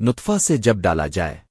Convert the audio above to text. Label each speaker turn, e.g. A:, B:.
A: نطفہ سے جب ڈالا جائے۔